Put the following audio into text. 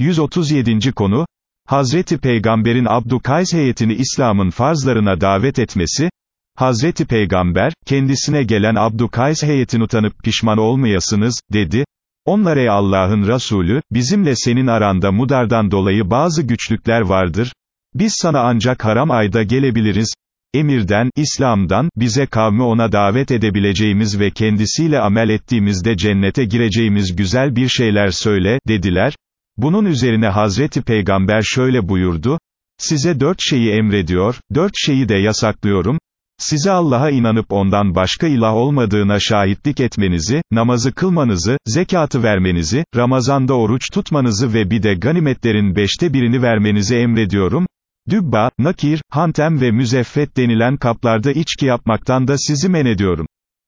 137. konu, Hazreti Peygamber'in Abdükays heyetini İslam'ın farzlarına davet etmesi, Hazreti Peygamber, kendisine gelen Abdükays heyetin utanıp pişman olmayasınız, dedi, onlar ey Allah'ın Resulü, bizimle senin aranda mudardan dolayı bazı güçlükler vardır, biz sana ancak haram ayda gelebiliriz, emirden, İslam'dan, bize kavmi ona davet edebileceğimiz ve kendisiyle amel ettiğimizde cennete gireceğimiz güzel bir şeyler söyle, dediler, bunun üzerine Hazreti Peygamber şöyle buyurdu, size dört şeyi emrediyor, dört şeyi de yasaklıyorum, size Allah'a inanıp ondan başka ilah olmadığına şahitlik etmenizi, namazı kılmanızı, zekatı vermenizi, Ramazanda oruç tutmanızı ve bir de ganimetlerin beşte birini vermenizi emrediyorum, Dübba, nakir, hantem ve müzeffet denilen kaplarda içki yapmaktan da sizi men ediyorum.